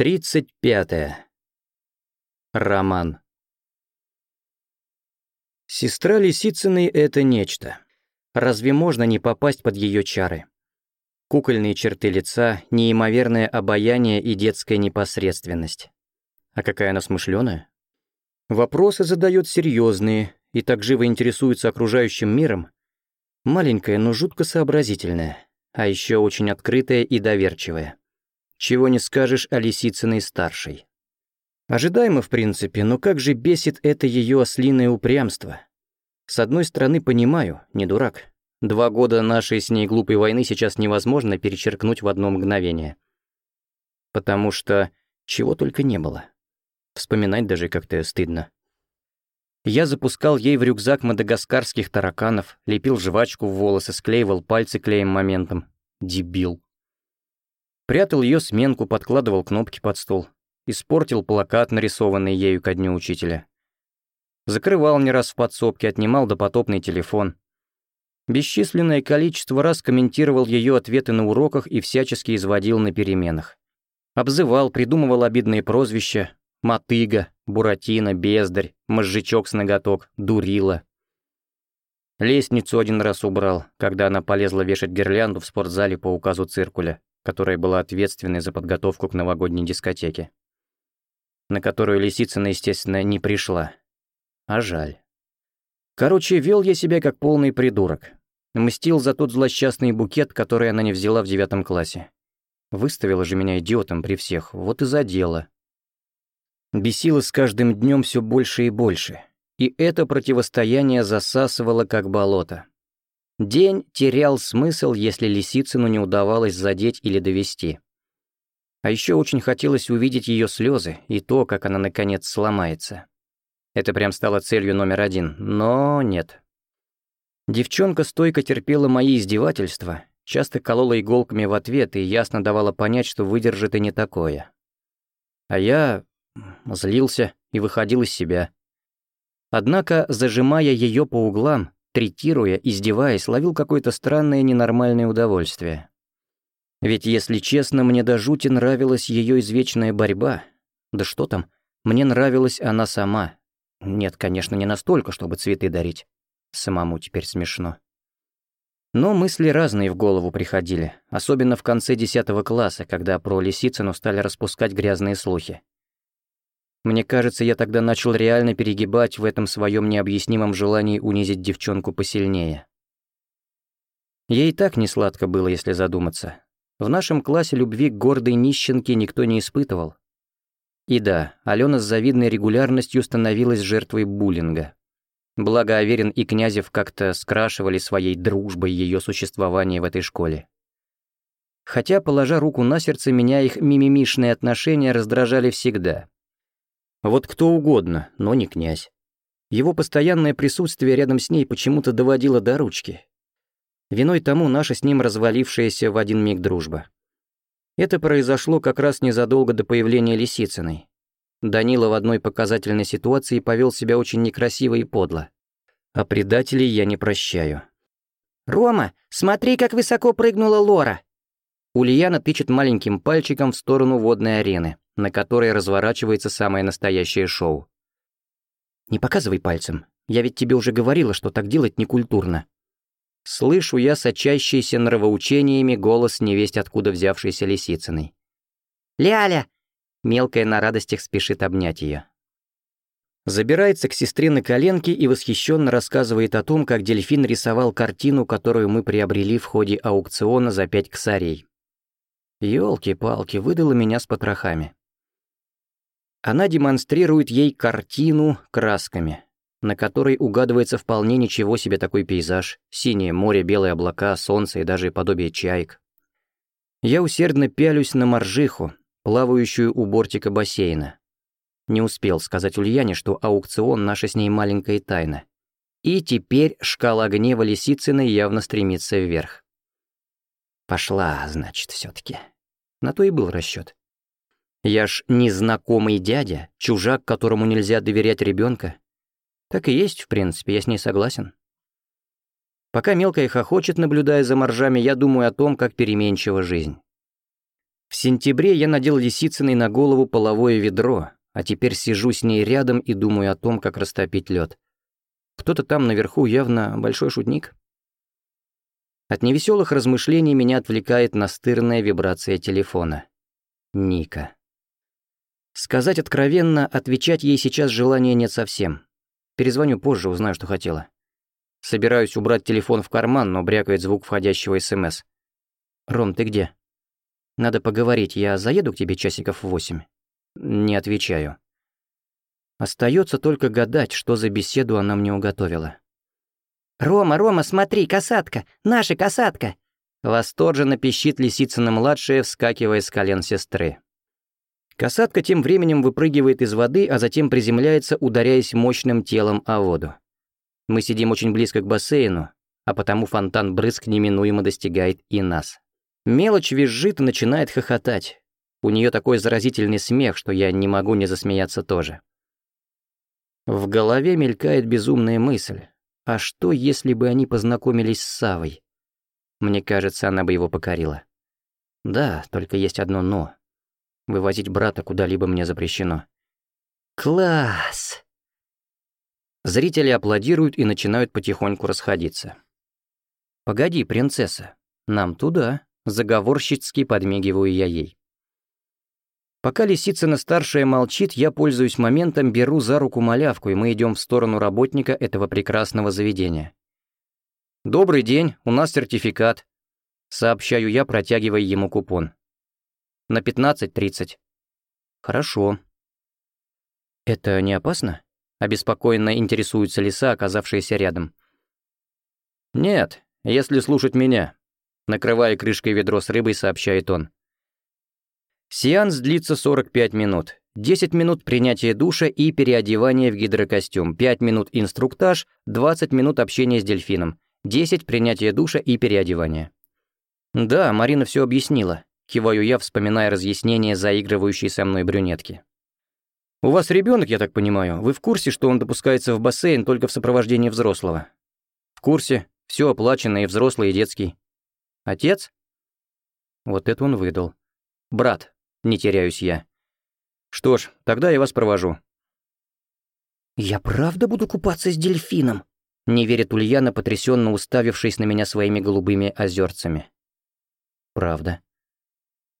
Тридцать пятое. Роман. Сестра Лисицыной — это нечто. Разве можно не попасть под ее чары? Кукольные черты лица, неимоверное обаяние и детская непосредственность. А какая она смышленая? Вопросы задает серьезные и так живо интересуется окружающим миром. Маленькая, но жутко сообразительная, а еще очень открытая и доверчивая. Чего не скажешь о Лисицыной старшей. Ожидаемо, в принципе, но как же бесит это ее ослиное упрямство. С одной стороны, понимаю, не дурак. Два года нашей с ней глупой войны сейчас невозможно перечеркнуть в одно мгновение. Потому что чего только не было. Вспоминать даже как-то стыдно. Я запускал ей в рюкзак мадагаскарских тараканов, лепил жвачку в волосы, склеивал пальцы клеем моментом. Дебил. Прятал ее сменку, подкладывал кнопки под стол. Испортил плакат, нарисованный ею ко дню учителя. Закрывал не раз в подсобке, отнимал допотопный телефон. Бесчисленное количество раз комментировал ее ответы на уроках и всячески изводил на переменах. Обзывал, придумывал обидные прозвища. Мотыга, Буратино, Бездарь, Мозжечок с ноготок, Дурила. Лестницу один раз убрал, когда она полезла вешать гирлянду в спортзале по указу циркуля которая была ответственной за подготовку к новогодней дискотеке, на которую Лисицына, естественно, не пришла. А жаль. Короче, вел я себя как полный придурок. Мстил за тот злосчастный букет, который она не взяла в девятом классе. Выставила же меня идиотом при всех, вот и задела. Бесило с каждым днем все больше и больше. И это противостояние засасывало как болото. День терял смысл, если Лисицыну не удавалось задеть или довести. А еще очень хотелось увидеть ее слезы и то, как она наконец сломается. Это прям стало целью номер один, но нет. Девчонка стойко терпела мои издевательства, часто колола иголками в ответ и ясно давала понять, что выдержит и не такое. А я злился и выходил из себя. Однако, зажимая ее по углам, третируя, издеваясь, ловил какое-то странное ненормальное удовольствие. Ведь, если честно, мне до жути нравилась ее извечная борьба. Да что там, мне нравилась она сама. Нет, конечно, не настолько, чтобы цветы дарить. Самому теперь смешно. Но мысли разные в голову приходили, особенно в конце десятого класса, когда про Лисицыну стали распускать грязные слухи. Мне кажется, я тогда начал реально перегибать в этом своем необъяснимом желании унизить девчонку посильнее. Ей так не сладко было, если задуматься. В нашем классе любви к гордой нищенке никто не испытывал. И да, Алена с завидной регулярностью становилась жертвой буллинга. Благо Аверин и Князев как-то скрашивали своей дружбой ее существование в этой школе. Хотя, положа руку на сердце, меня их мимимишные отношения раздражали всегда. Вот кто угодно, но не князь. Его постоянное присутствие рядом с ней почему-то доводило до ручки. Виной тому наша с ним развалившаяся в один миг дружба. Это произошло как раз незадолго до появления Лисицыной. Данила в одной показательной ситуации повел себя очень некрасиво и подло. А предателей я не прощаю. «Рома, смотри, как высоко прыгнула Лора!» Ульяна тычет маленьким пальчиком в сторону водной арены на которой разворачивается самое настоящее шоу. «Не показывай пальцем. Я ведь тебе уже говорила, что так делать некультурно». Слышу я сочащийся нравоучениями голос невесть откуда взявшейся Лисицыной. «Ляля!» Мелкая на радостях спешит обнять ее. Забирается к сестре на коленки и восхищенно рассказывает о том, как дельфин рисовал картину, которую мы приобрели в ходе аукциона за пять косарей. Ёлки-палки, выдала меня с потрохами. Она демонстрирует ей картину красками, на которой угадывается вполне ничего себе такой пейзаж. Синее море, белые облака, солнце и даже подобие чаек. Я усердно пялюсь на моржиху, плавающую у бортика бассейна. Не успел сказать Ульяне, что аукцион — наша с ней маленькая тайна. И теперь шкала гнева Лисицыной явно стремится вверх. Пошла, значит, все таки На то и был расчет. Я ж незнакомый дядя, чужак, которому нельзя доверять ребенка. Так и есть, в принципе, я с ней согласен. Пока мелкая хохочет, наблюдая за моржами, я думаю о том, как переменчива жизнь. В сентябре я надел Лисицыной на голову половое ведро, а теперь сижу с ней рядом и думаю о том, как растопить лед. Кто-то там наверху явно большой шутник. От невеселых размышлений меня отвлекает настырная вибрация телефона. Ника. Сказать откровенно, отвечать ей сейчас желания нет совсем. Перезвоню позже, узнаю, что хотела. Собираюсь убрать телефон в карман, но брякает звук входящего СМС. «Ром, ты где?» «Надо поговорить, я заеду к тебе часиков в восемь». Не отвечаю. Остается только гадать, что за беседу она мне уготовила. «Рома, Рома, смотри, касатка! Наша касатка!» Восторженно пищит Лисицына-младшая, вскакивая с колен сестры. Касатка тем временем выпрыгивает из воды, а затем приземляется, ударяясь мощным телом о воду. Мы сидим очень близко к бассейну, а потому фонтан брызг неминуемо достигает и нас. Мелочь визжит и начинает хохотать. У нее такой заразительный смех, что я не могу не засмеяться тоже. В голове мелькает безумная мысль. А что, если бы они познакомились с Савой? Мне кажется, она бы его покорила. Да, только есть одно «но». Вывозить брата куда-либо мне запрещено. «Класс!» Зрители аплодируют и начинают потихоньку расходиться. «Погоди, принцесса, нам туда», — заговорщицки подмигиваю я ей. Пока Лисицына-старшая молчит, я пользуюсь моментом, беру за руку малявку, и мы идем в сторону работника этого прекрасного заведения. «Добрый день, у нас сертификат», — сообщаю я, протягивая ему купон. «На 15.30». «Хорошо». «Это не опасно?» — обеспокоенно интересуется лиса, оказавшаяся рядом. «Нет, если слушать меня», — накрывая крышкой ведро с рыбой, сообщает он. Сеанс длится 45 минут. 10 минут принятия душа и переодевания в гидрокостюм, 5 минут инструктаж, 20 минут общения с дельфином, 10 принятия душа и переодевания. Да, Марина все объяснила, киваю я, вспоминая разъяснение заигрывающей со мной брюнетки. «У вас ребенок, я так понимаю. Вы в курсе, что он допускается в бассейн только в сопровождении взрослого?» «В курсе. Все оплачено, и взрослый, и детский». «Отец?» Вот это он выдал. «Брат», не теряюсь я. Что ж, тогда я вас провожу. «Я правда буду купаться с дельфином?» Не верит Ульяна, потрясенно уставившись на меня своими голубыми озерцами. «Правда.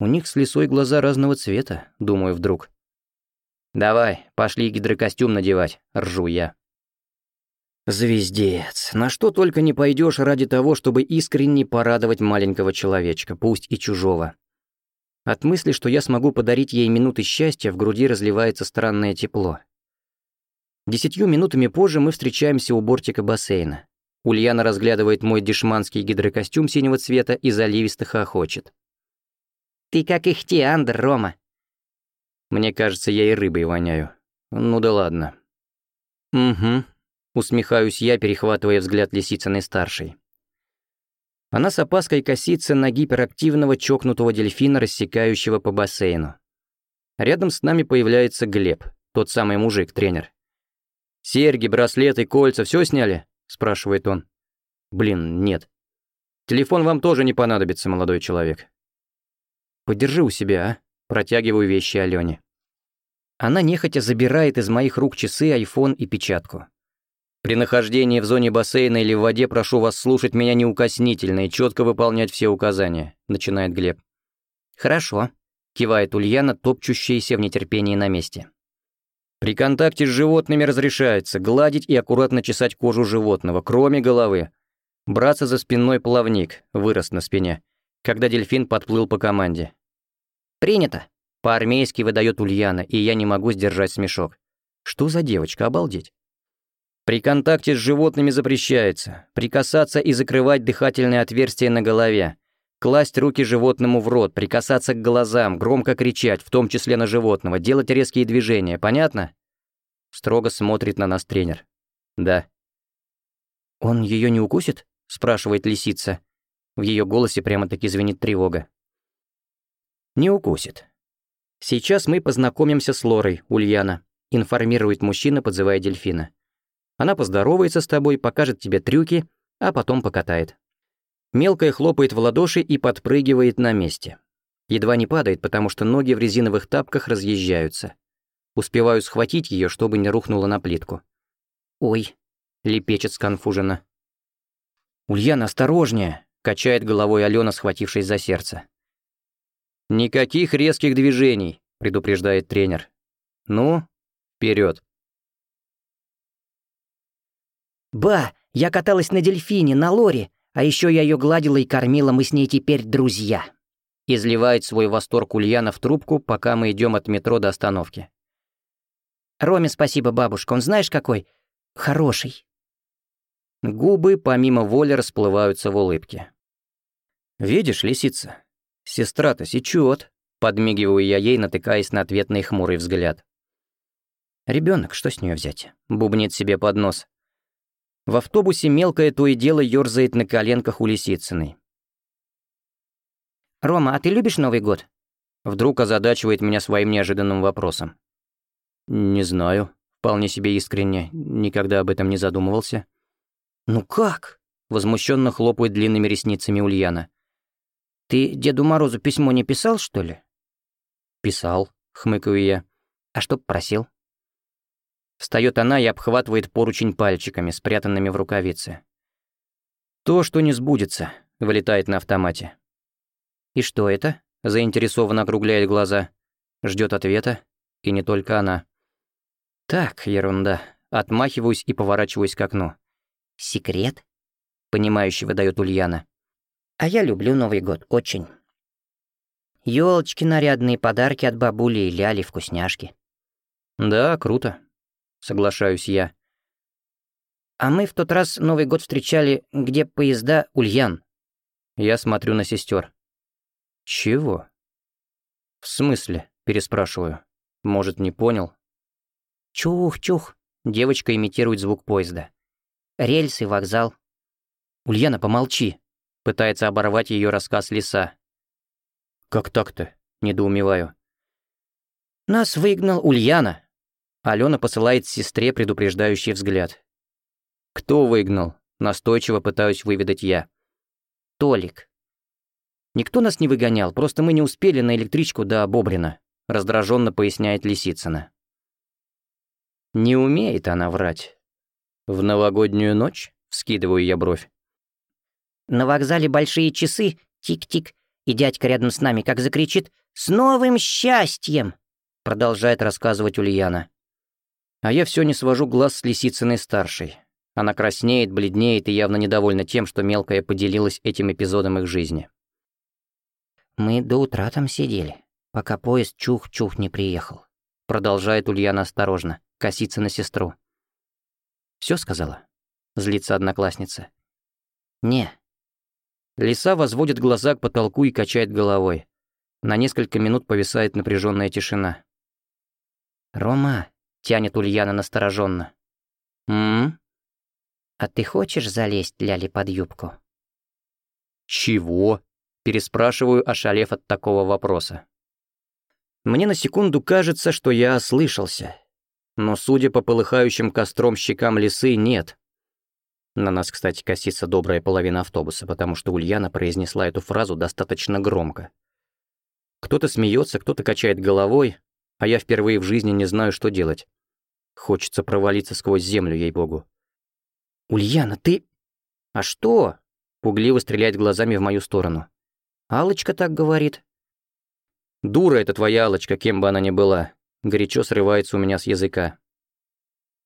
У них с лисой глаза разного цвета, думаю вдруг. Давай, пошли гидрокостюм надевать, ржу я. Звездец, на что только не пойдешь ради того, чтобы искренне порадовать маленького человечка, пусть и чужого. От мысли, что я смогу подарить ей минуты счастья, в груди разливается странное тепло. Десятью минутами позже мы встречаемся у бортика бассейна. Ульяна разглядывает мой дешманский гидрокостюм синего цвета и заливисто хохочет. «Ты как ихтиандр, Рома!» Мне кажется, я и рыбой воняю. Ну да ладно. «Угу», — усмехаюсь я, перехватывая взгляд Лисицыной-старшей. Она с опаской косится на гиперактивного чокнутого дельфина, рассекающего по бассейну. Рядом с нами появляется Глеб, тот самый мужик, тренер. «Серьги, браслеты, кольца, все сняли?» – спрашивает он. «Блин, нет. Телефон вам тоже не понадобится, молодой человек». «Подержи у себя, а?» – протягиваю вещи Алене. Она нехотя забирает из моих рук часы, айфон и печатку. При нахождении в зоне бассейна или в воде прошу вас слушать меня неукоснительно и четко выполнять все указания», — начинает Глеб. «Хорошо», — кивает Ульяна, топчущаяся в нетерпении на месте. При контакте с животными разрешается гладить и аккуратно чесать кожу животного, кроме головы. Браться за спинной плавник, вырос на спине, когда дельфин подплыл по команде. «Принято», — по-армейски выдает Ульяна, и я не могу сдержать смешок. Что за девочка, обалдеть. При контакте с животными запрещается прикасаться и закрывать дыхательные отверстия на голове, класть руки животному в рот, прикасаться к глазам, громко кричать, в том числе на животного, делать резкие движения, понятно? Строго смотрит на нас тренер. Да. «Он ее не укусит?» — спрашивает лисица. В ее голосе прямо-таки звенит тревога. «Не укусит. Сейчас мы познакомимся с Лорой, Ульяна», — информирует мужчина, подзывая дельфина. Она поздоровается с тобой, покажет тебе трюки, а потом покатает. Мелкая хлопает в ладоши и подпрыгивает на месте. Едва не падает, потому что ноги в резиновых тапках разъезжаются. Успеваю схватить ее, чтобы не рухнула на плитку. «Ой», — лепечет сконфуженно. «Ульяна, осторожнее!» — качает головой Алена, схватившись за сердце. «Никаких резких движений», — предупреждает тренер. «Ну, вперед. «Ба, я каталась на дельфине, на лоре, а еще я ее гладила и кормила, мы с ней теперь друзья». Изливает свой восторг Ульяна в трубку, пока мы идем от метро до остановки. «Роме спасибо, бабушка, он знаешь какой? Хороший». Губы помимо воли расплываются в улыбке. «Видишь, лисица, сестра-то сечет», подмигиваю я ей, натыкаясь на ответный хмурый взгляд. Ребенок, что с нее взять? Бубнит себе под нос. В автобусе мелкое то и дело ёрзает на коленках у Лисицыной. «Рома, а ты любишь Новый год?» Вдруг озадачивает меня своим неожиданным вопросом. «Не знаю. Вполне себе искренне. Никогда об этом не задумывался». «Ну как?» Возмущенно хлопает длинными ресницами Ульяна. «Ты Деду Морозу письмо не писал, что ли?» «Писал», — хмыкаю я. «А что просил?» Встает она и обхватывает поручень пальчиками, спрятанными в рукавице. «То, что не сбудется», — вылетает на автомате. «И что это?» — заинтересованно округляет глаза. Ждет ответа, и не только она. «Так, ерунда». Отмахиваюсь и поворачиваюсь к окну. «Секрет?» — понимающе выдает Ульяна. «А я люблю Новый год, очень. Ёлочки нарядные, подарки от бабули и ляли, вкусняшки». «Да, круто соглашаюсь я. А мы в тот раз Новый год встречали, где поезда Ульян. Я смотрю на сестер. Чего? В смысле? Переспрашиваю. Может, не понял? Чух-чух. Девочка имитирует звук поезда. Рельсы, вокзал. Ульяна, помолчи. Пытается оборвать ее рассказ лиса. Как так-то? Недоумеваю. Нас выгнал Ульяна, Алена посылает сестре предупреждающий взгляд. «Кто выгнал?» Настойчиво пытаюсь выведать я. «Толик». «Никто нас не выгонял, просто мы не успели на электричку до Бобрина», раздраженно поясняет Лисицына. Не умеет она врать. В новогоднюю ночь вскидываю я бровь. На вокзале большие часы, тик-тик, и дядька рядом с нами как закричит «С новым счастьем!» Продолжает рассказывать Ульяна. А я все не свожу глаз с Лисицыной-старшей. Она краснеет, бледнеет и явно недовольна тем, что мелкая поделилась этим эпизодом их жизни. «Мы до утра там сидели, пока поезд чух-чух не приехал», продолжает Ульяна осторожно, косится на сестру. Все сказала?» — злится одноклассница. «Не». Лиса возводит глаза к потолку и качает головой. На несколько минут повисает напряженная тишина. «Рома, — тянет Ульяна настороженно. «М? А ты хочешь залезть Ляли под юбку?» «Чего?» — переспрашиваю, ошалев от такого вопроса. Мне на секунду кажется, что я ослышался. Но, судя по полыхающим костром щекам лисы, нет. На нас, кстати, косится добрая половина автобуса, потому что Ульяна произнесла эту фразу достаточно громко. Кто-то смеется, кто-то качает головой, а я впервые в жизни не знаю, что делать. Хочется провалиться сквозь землю, ей-богу. «Ульяна, ты...» «А что?» — пугливо стреляет глазами в мою сторону. алочка так говорит». «Дура это твоя алочка кем бы она ни была», — горячо срывается у меня с языка.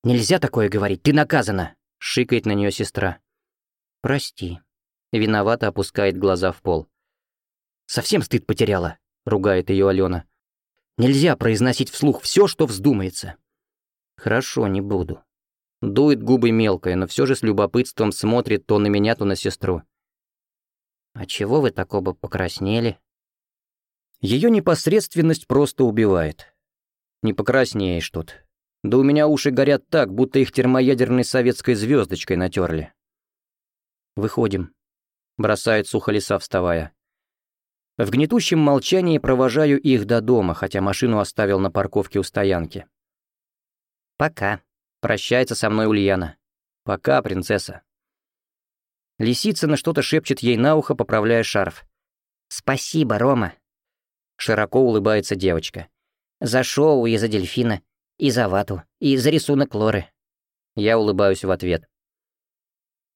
«Нельзя такое говорить, ты наказана», — шикает на нее сестра. «Прости». Виновато опускает глаза в пол. «Совсем стыд потеряла», — ругает ее Алена. Нельзя произносить вслух все, что вздумается. Хорошо, не буду. Дует губы мелкая, но все же с любопытством смотрит то на меня, то на сестру. А чего вы так оба покраснели? Ее непосредственность просто убивает. Не покраснеешь тут. Да у меня уши горят так, будто их термоядерной советской звездочкой натерли. Выходим. Бросает сухо леса, вставая. В гнетущем молчании провожаю их до дома, хотя машину оставил на парковке у стоянки. «Пока», — прощается со мной Ульяна. «Пока, принцесса». Лисицына что-то шепчет ей на ухо, поправляя шарф. «Спасибо, Рома». Широко улыбается девочка. «За шоу и за дельфина, и за вату, и за рисунок Лоры». Я улыбаюсь в ответ.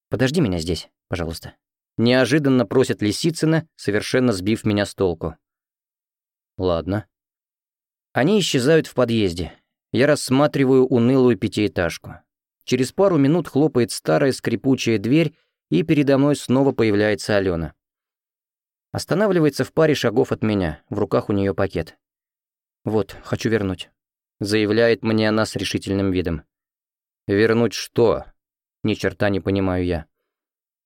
«Подожди меня здесь, пожалуйста». Неожиданно просит Лисицына, совершенно сбив меня с толку. «Ладно». Они исчезают в подъезде. Я рассматриваю унылую пятиэтажку. Через пару минут хлопает старая скрипучая дверь, и передо мной снова появляется Алена. Останавливается в паре шагов от меня, в руках у нее пакет. «Вот, хочу вернуть», — заявляет мне она с решительным видом. «Вернуть что?» Ни черта не понимаю я.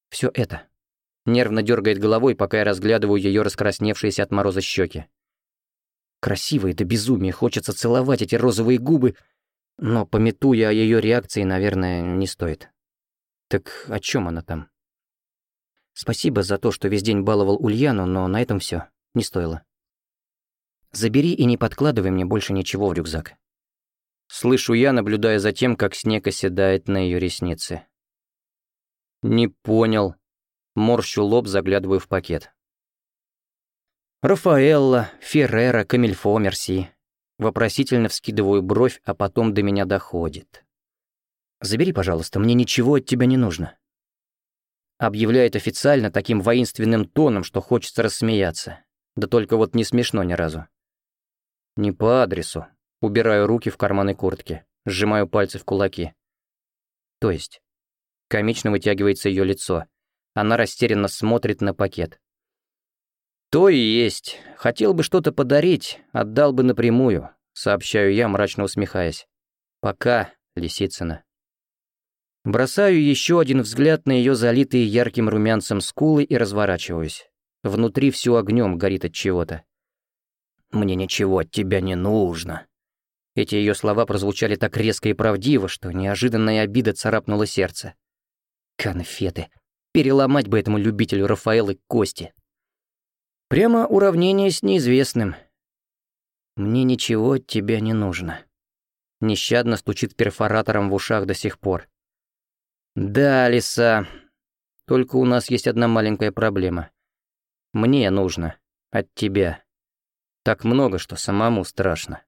Все это. Нервно дергает головой, пока я разглядываю ее раскрасневшиеся от мороза щеки. Красиво это безумие, хочется целовать эти розовые губы, но, пометуя о ее реакции, наверное, не стоит. Так о чем она там? Спасибо за то, что весь день баловал Ульяну, но на этом все. Не стоило. Забери и не подкладывай мне больше ничего в рюкзак. Слышу я, наблюдая за тем, как снег оседает на ее ресницы. Не понял. Морщу лоб, заглядываю в пакет. Рафаэлла, Феррера, Камильфо, Мерси. Вопросительно вскидываю бровь, а потом до меня доходит. «Забери, пожалуйста, мне ничего от тебя не нужно». Объявляет официально таким воинственным тоном, что хочется рассмеяться. Да только вот не смешно ни разу. Не по адресу. Убираю руки в карманы куртки, сжимаю пальцы в кулаки. То есть? Комично вытягивается ее лицо. Она растерянно смотрит на пакет. То и есть. Хотел бы что-то подарить, отдал бы напрямую, сообщаю я, мрачно усмехаясь. Пока, Лисицына. Бросаю еще один взгляд на ее залитые ярким румянцем скулы и разворачиваюсь. Внутри все огнем горит от чего-то. «Мне ничего от тебя не нужно», эти ее слова прозвучали так резко и правдиво, что неожиданная обида царапнула сердце. Конфеты. Переломать бы этому любителю Рафаэлы кости. Прямо уравнение с неизвестным. Мне ничего от тебя не нужно. Нещадно стучит перфоратором в ушах до сих пор. Да, лиса. Только у нас есть одна маленькая проблема. Мне нужно. От тебя. Так много, что самому страшно.